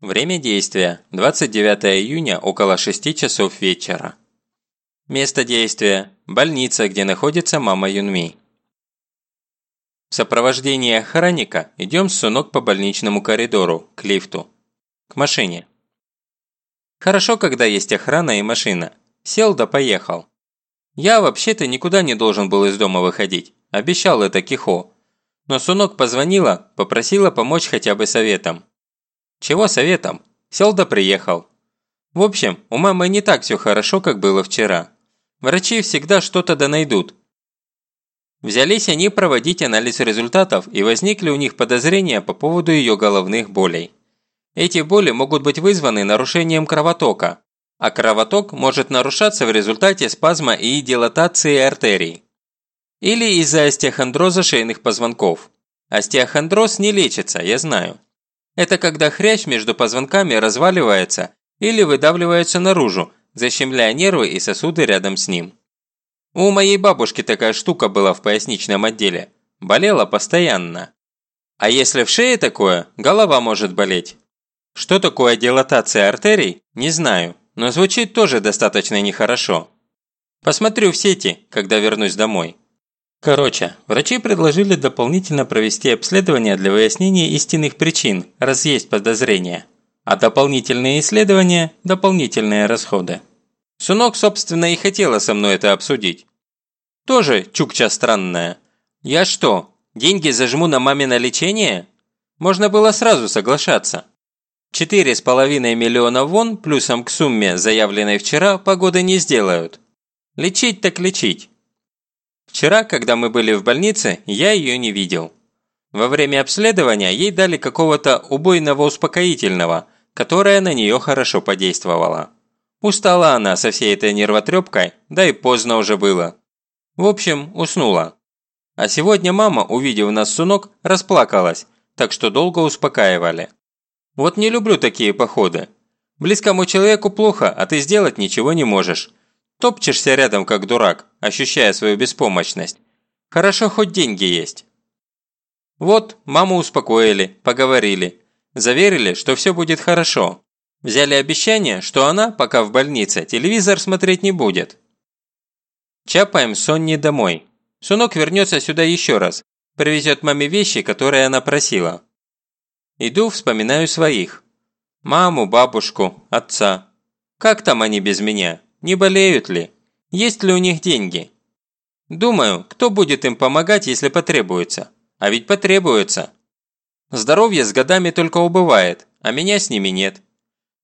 Время действия – 29 июня около 6 часов вечера. Место действия – больница, где находится мама Юнми. В сопровождении охранника идем с Сунок по больничному коридору, к лифту. К машине. Хорошо, когда есть охрана и машина. Сел да поехал. Я вообще-то никуда не должен был из дома выходить. Обещал это Кихо. Но Сунок позвонила, попросила помочь хотя бы советом. Чего советом? Сел да приехал. В общем, у мамы не так все хорошо, как было вчера. Врачи всегда что-то да найдут. Взялись они проводить анализ результатов и возникли у них подозрения по поводу ее головных болей. Эти боли могут быть вызваны нарушением кровотока, а кровоток может нарушаться в результате спазма и дилатации артерий. Или из-за остеохондроза шейных позвонков. Остеохондроз не лечится, я знаю. Это когда хрящ между позвонками разваливается или выдавливается наружу, защемляя нервы и сосуды рядом с ним. У моей бабушки такая штука была в поясничном отделе. Болела постоянно. А если в шее такое, голова может болеть. Что такое дилатация артерий, не знаю, но звучит тоже достаточно нехорошо. Посмотрю в сети, когда вернусь домой. Короче, врачи предложили дополнительно провести обследование для выяснения истинных причин, раз есть подозрения. А дополнительные исследования – дополнительные расходы. Сунок, собственно, и хотела со мной это обсудить. Тоже чукча странная. Я что, деньги зажму на мамино лечение? Можно было сразу соглашаться. Четыре с половиной миллиона вон плюсом к сумме, заявленной вчера, погоды не сделают. Лечить так лечить. Вчера, когда мы были в больнице, я ее не видел. Во время обследования ей дали какого-то убойного успокоительного, которое на нее хорошо подействовало. Устала она со всей этой нервотрепкой, да и поздно уже было. В общем, уснула. А сегодня мама, увидев нас сунок, расплакалась, так что долго успокаивали. Вот не люблю такие походы. Близкому человеку плохо, а ты сделать ничего не можешь. Топчешься рядом, как дурак, ощущая свою беспомощность. Хорошо, хоть деньги есть. Вот, маму успокоили, поговорили. Заверили, что все будет хорошо. Взяли обещание, что она, пока в больнице, телевизор смотреть не будет. Чапаем Сонни домой. Сунок вернется сюда еще раз. Привезет маме вещи, которые она просила. Иду, вспоминаю своих. Маму, бабушку, отца. Как там они без меня? Не болеют ли? Есть ли у них деньги? Думаю, кто будет им помогать, если потребуется? А ведь потребуется. Здоровье с годами только убывает, а меня с ними нет.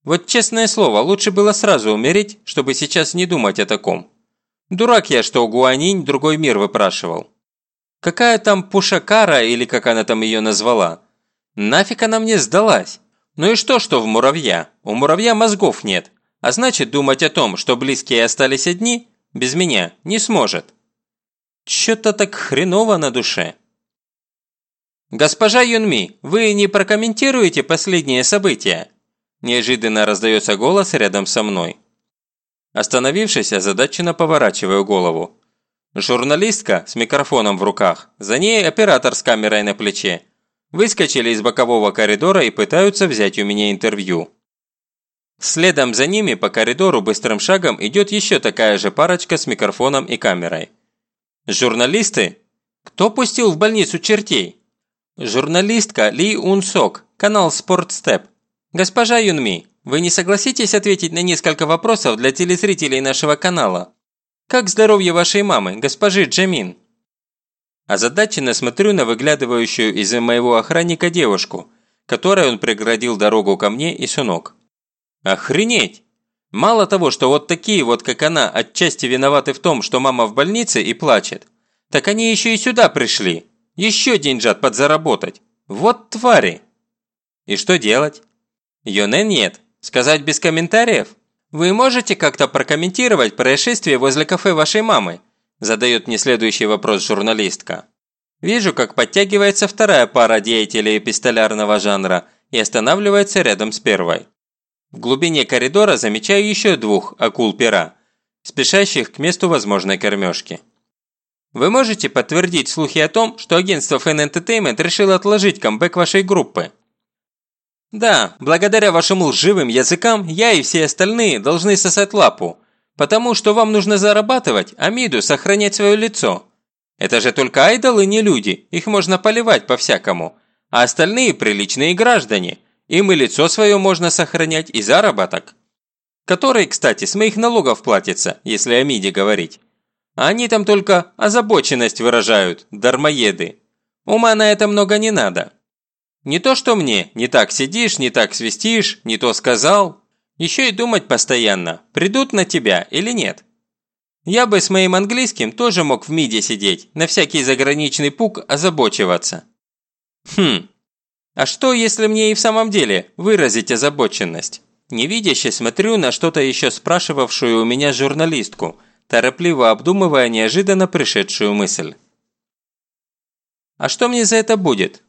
Вот честное слово, лучше было сразу умереть, чтобы сейчас не думать о таком. Дурак я, что Гуанинь другой мир выпрашивал. Какая там Пушакара, или как она там ее назвала? Нафиг она мне сдалась? Ну и что, что в муравья? У муравья мозгов нет. А значит, думать о том, что близкие остались одни, без меня не сможет. Чё-то так хреново на душе. «Госпожа Юнми, вы не прокомментируете последние события?» Неожиданно раздается голос рядом со мной. Остановившись, озадаченно поворачиваю голову. Журналистка с микрофоном в руках, за ней оператор с камерой на плече. Выскочили из бокового коридора и пытаются взять у меня интервью. Следом за ними по коридору быстрым шагом идет еще такая же парочка с микрофоном и камерой. Журналисты? Кто пустил в больницу чертей? Журналистка Ли Ун Сок, канал Спортстеп. Госпожа Юнми, вы не согласитесь ответить на несколько вопросов для телезрителей нашего канала? Как здоровье вашей мамы, госпожи Джамин? Озадаченно смотрю на выглядывающую из-за моего охранника девушку, которой он преградил дорогу ко мне и Сунок. Охренеть! Мало того, что вот такие вот, как она, отчасти виноваты в том, что мама в больнице и плачет, так они еще и сюда пришли. Еще деньжат подзаработать. Вот твари! И что делать? Йоне нет. Сказать без комментариев? Вы можете как-то прокомментировать происшествие возле кафе вашей мамы? Задает мне следующий вопрос журналистка. Вижу, как подтягивается вторая пара деятелей эпистолярного жанра и останавливается рядом с первой. В глубине коридора замечаю еще двух акул-пера, спешащих к месту возможной кормежки. Вы можете подтвердить слухи о том, что агентство Fan Entertainment решило отложить камбэк вашей группы? Да, благодаря вашим лживым языкам я и все остальные должны сосать лапу, потому что вам нужно зарабатывать, а Миду сохранять свое лицо. Это же только айдолы не люди, их можно поливать по-всякому, а остальные приличные граждане, им и лицо свое можно сохранять, и заработок. Который, кстати, с моих налогов платится, если о Миде говорить. А они там только озабоченность выражают, дармоеды. Ума на это много не надо. Не то что мне, не так сидишь, не так свистишь, не то сказал. Еще и думать постоянно, придут на тебя или нет. Я бы с моим английским тоже мог в МИДе сидеть, на всякий заграничный пук озабочиваться. Хм, а что, если мне и в самом деле выразить озабоченность? Невидяще смотрю на что-то еще спрашивавшую у меня журналистку, торопливо обдумывая неожиданно пришедшую мысль. А что мне за это будет?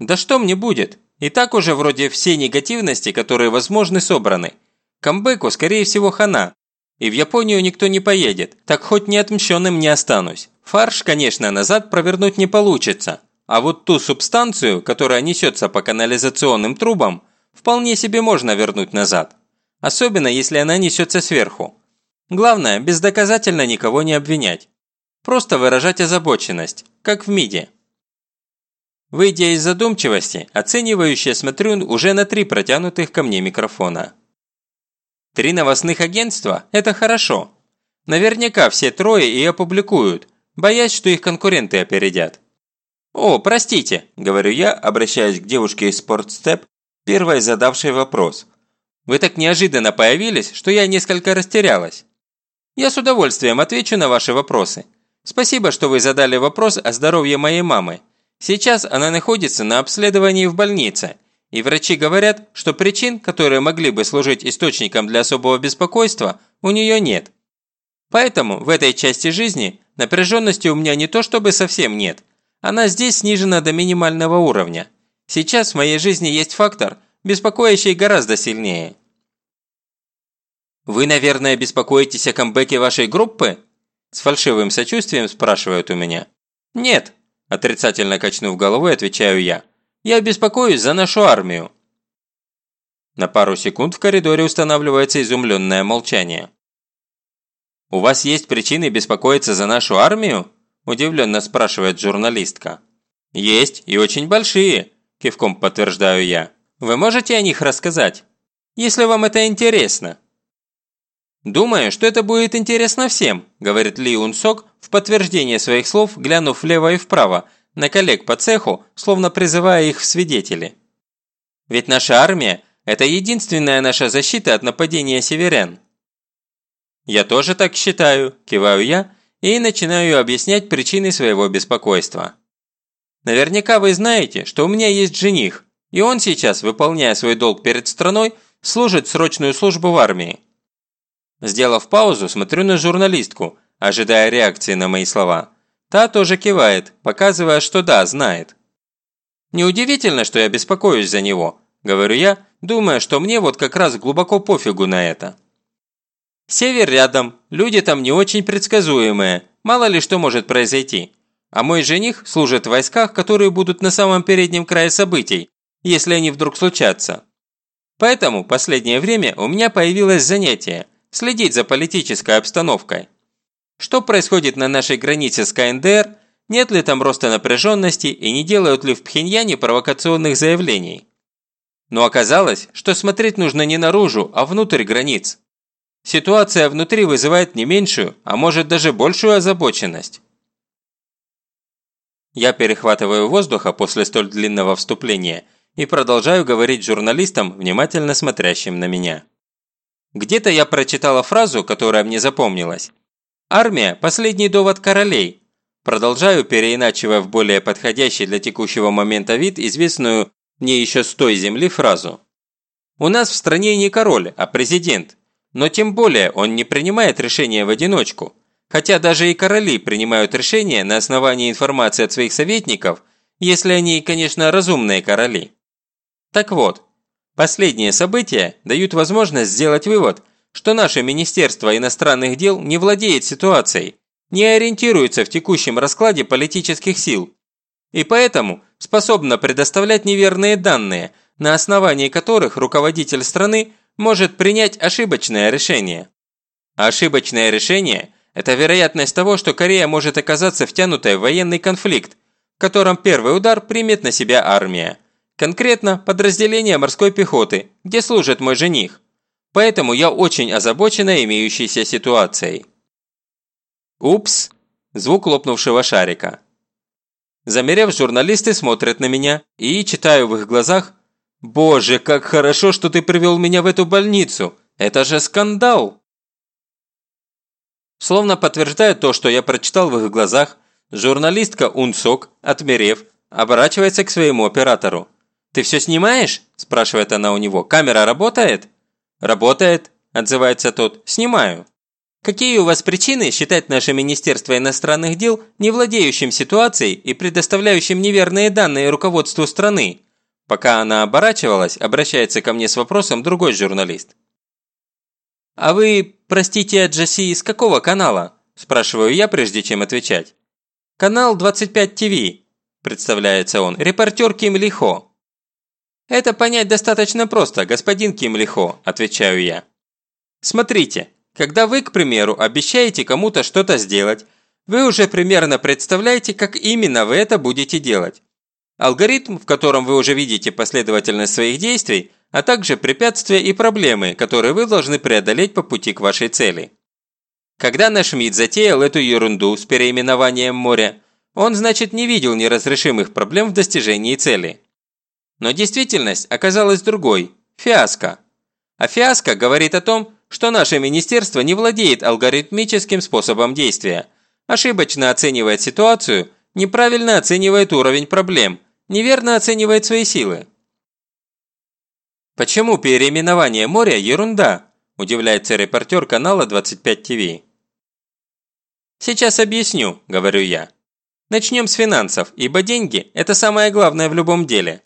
Да что мне будет? И так уже вроде все негативности, которые возможны, собраны. Камбэку, скорее всего, хана. И в Японию никто не поедет, так хоть неотмщенным не останусь. Фарш, конечно, назад провернуть не получится. А вот ту субстанцию, которая несется по канализационным трубам, вполне себе можно вернуть назад. Особенно, если она несется сверху. Главное, бездоказательно никого не обвинять. Просто выражать озабоченность, как в МИДе. Выйдя из задумчивости, оценивающе смотрю уже на три протянутых ко мне микрофона. Три новостных агентства – это хорошо. Наверняка все трое и опубликуют, боясь, что их конкуренты опередят. «О, простите», – говорю я, обращаясь к девушке из спортстеп, первой задавшей вопрос. «Вы так неожиданно появились, что я несколько растерялась. Я с удовольствием отвечу на ваши вопросы. Спасибо, что вы задали вопрос о здоровье моей мамы. Сейчас она находится на обследовании в больнице, и врачи говорят, что причин, которые могли бы служить источником для особого беспокойства, у нее нет. Поэтому в этой части жизни напряженности у меня не то чтобы совсем нет, она здесь снижена до минимального уровня. Сейчас в моей жизни есть фактор, беспокоящий гораздо сильнее. «Вы, наверное, беспокоитесь о камбэке вашей группы?» С фальшивым сочувствием спрашивают у меня. «Нет, Отрицательно качнув головой, отвечаю я. «Я беспокоюсь за нашу армию». На пару секунд в коридоре устанавливается изумленное молчание. «У вас есть причины беспокоиться за нашу армию?» – удивленно спрашивает журналистка. «Есть, и очень большие», – кивком подтверждаю я. «Вы можете о них рассказать? Если вам это интересно». «Думаю, что это будет интересно всем», – говорит Ли Ун в подтверждение своих слов, глянув влево и вправо, на коллег по цеху, словно призывая их в свидетели. «Ведь наша армия – это единственная наша защита от нападения северян». «Я тоже так считаю», – киваю я и начинаю объяснять причины своего беспокойства. «Наверняка вы знаете, что у меня есть жених, и он сейчас, выполняя свой долг перед страной, служит срочную службу в армии. Сделав паузу, смотрю на журналистку, ожидая реакции на мои слова. Та тоже кивает, показывая, что да, знает. «Неудивительно, что я беспокоюсь за него», – говорю я, думая, что мне вот как раз глубоко пофигу на это. «Север рядом, люди там не очень предсказуемые, мало ли что может произойти. А мой жених служит в войсках, которые будут на самом переднем крае событий, если они вдруг случатся. Поэтому последнее время у меня появилось занятие – следить за политической обстановкой. Что происходит на нашей границе с КНДР, нет ли там роста напряженности и не делают ли в Пхеньяне провокационных заявлений. Но оказалось, что смотреть нужно не наружу, а внутрь границ. Ситуация внутри вызывает не меньшую, а может даже большую озабоченность. Я перехватываю воздуха после столь длинного вступления и продолжаю говорить журналистам, внимательно смотрящим на меня. Где-то я прочитала фразу, которая мне запомнилась. «Армия – последний довод королей». Продолжаю, переиначивая в более подходящий для текущего момента вид известную мне еще с той земли фразу. «У нас в стране не король, а президент. Но тем более он не принимает решения в одиночку. Хотя даже и короли принимают решения на основании информации от своих советников, если они, конечно, разумные короли. Так вот, Последние события дают возможность сделать вывод, что наше Министерство иностранных дел не владеет ситуацией, не ориентируется в текущем раскладе политических сил, и поэтому способно предоставлять неверные данные, на основании которых руководитель страны может принять ошибочное решение. Ошибочное решение – это вероятность того, что Корея может оказаться втянутой в военный конфликт, в котором первый удар примет на себя армия. Конкретно подразделение морской пехоты, где служит мой жених. Поэтому я очень озабочена имеющейся ситуацией. Упс! Звук лопнувшего шарика. Замерев, журналисты смотрят на меня и читаю в их глазах «Боже, как хорошо, что ты привел меня в эту больницу! Это же скандал!» Словно подтверждая то, что я прочитал в их глазах, журналистка Унсок, отмерев, оборачивается к своему оператору. «Ты все снимаешь?» – спрашивает она у него. «Камера работает?» «Работает», – отзывается тот. «Снимаю». «Какие у вас причины считать наше Министерство иностранных дел не владеющим ситуацией и предоставляющим неверные данные руководству страны?» Пока она оборачивалась, обращается ко мне с вопросом другой журналист. «А вы, простите, Джаси, из какого канала?» – спрашиваю я, прежде чем отвечать. «Канал 25 ТВ», – представляется он, – «репортер Ким Лихо». «Это понять достаточно просто, господин Ким Лихо», – отвечаю я. «Смотрите, когда вы, к примеру, обещаете кому-то что-то сделать, вы уже примерно представляете, как именно вы это будете делать. Алгоритм, в котором вы уже видите последовательность своих действий – а также препятствия и проблемы, которые вы должны преодолеть по пути к вашей цели. Когда наш МИД затеял эту ерунду с переименованием моря, он, значит, не видел неразрешимых проблем в достижении цели. Но действительность оказалась другой – фиаско. А фиаско говорит о том, что наше министерство не владеет алгоритмическим способом действия, ошибочно оценивает ситуацию, неправильно оценивает уровень проблем, неверно оценивает свои силы. «Почему переименование моря – ерунда?» – удивляется репортер канала 25 ТВ. «Сейчас объясню», – говорю я. Начнем с финансов, ибо деньги – это самое главное в любом деле.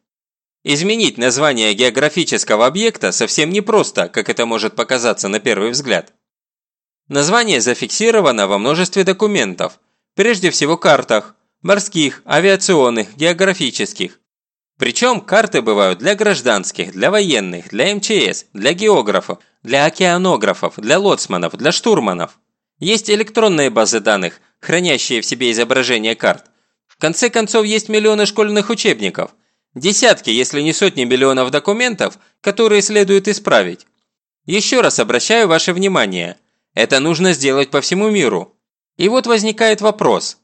Изменить название географического объекта совсем непросто, как это может показаться на первый взгляд. Название зафиксировано во множестве документов, прежде всего картах, морских, авиационных, географических, причем карты бывают для гражданских, для военных, для МЧС, для географов, для океанографов, для лоцманов, для штурманов. Есть электронные базы данных, хранящие в себе изображения карт. В конце концов, есть миллионы школьных учебников. Десятки, если не сотни миллионов документов, которые следует исправить. Еще раз обращаю ваше внимание. Это нужно сделать по всему миру. И вот возникает вопрос.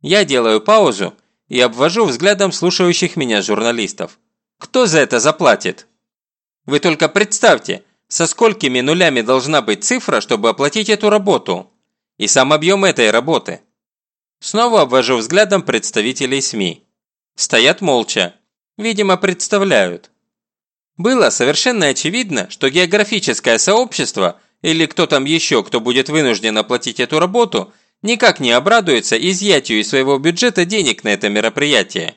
Я делаю паузу и обвожу взглядом слушающих меня журналистов. Кто за это заплатит? Вы только представьте, со сколькими нулями должна быть цифра, чтобы оплатить эту работу? И сам объем этой работы. Снова обвожу взглядом представителей СМИ. Стоят молча. Видимо, представляют. Было совершенно очевидно, что географическое сообщество или кто там еще, кто будет вынужден оплатить эту работу – никак не обрадуется изъятию из своего бюджета денег на это мероприятие.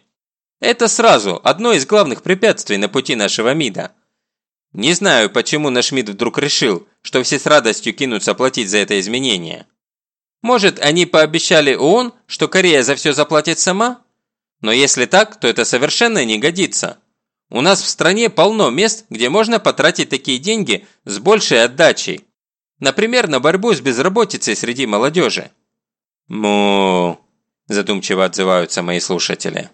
Это сразу одно из главных препятствий на пути нашего МИДа. Не знаю, почему наш МИД вдруг решил, что все с радостью кинутся платить за это изменение. Может, они пообещали ООН, что Корея за все заплатит сама? Но если так, то это совершенно не годится. У нас в стране полно мест, где можно потратить такие деньги с большей отдачей. Например, на борьбу с безработицей среди молодежи. «Му...» – задумчиво отзываются мои слушатели.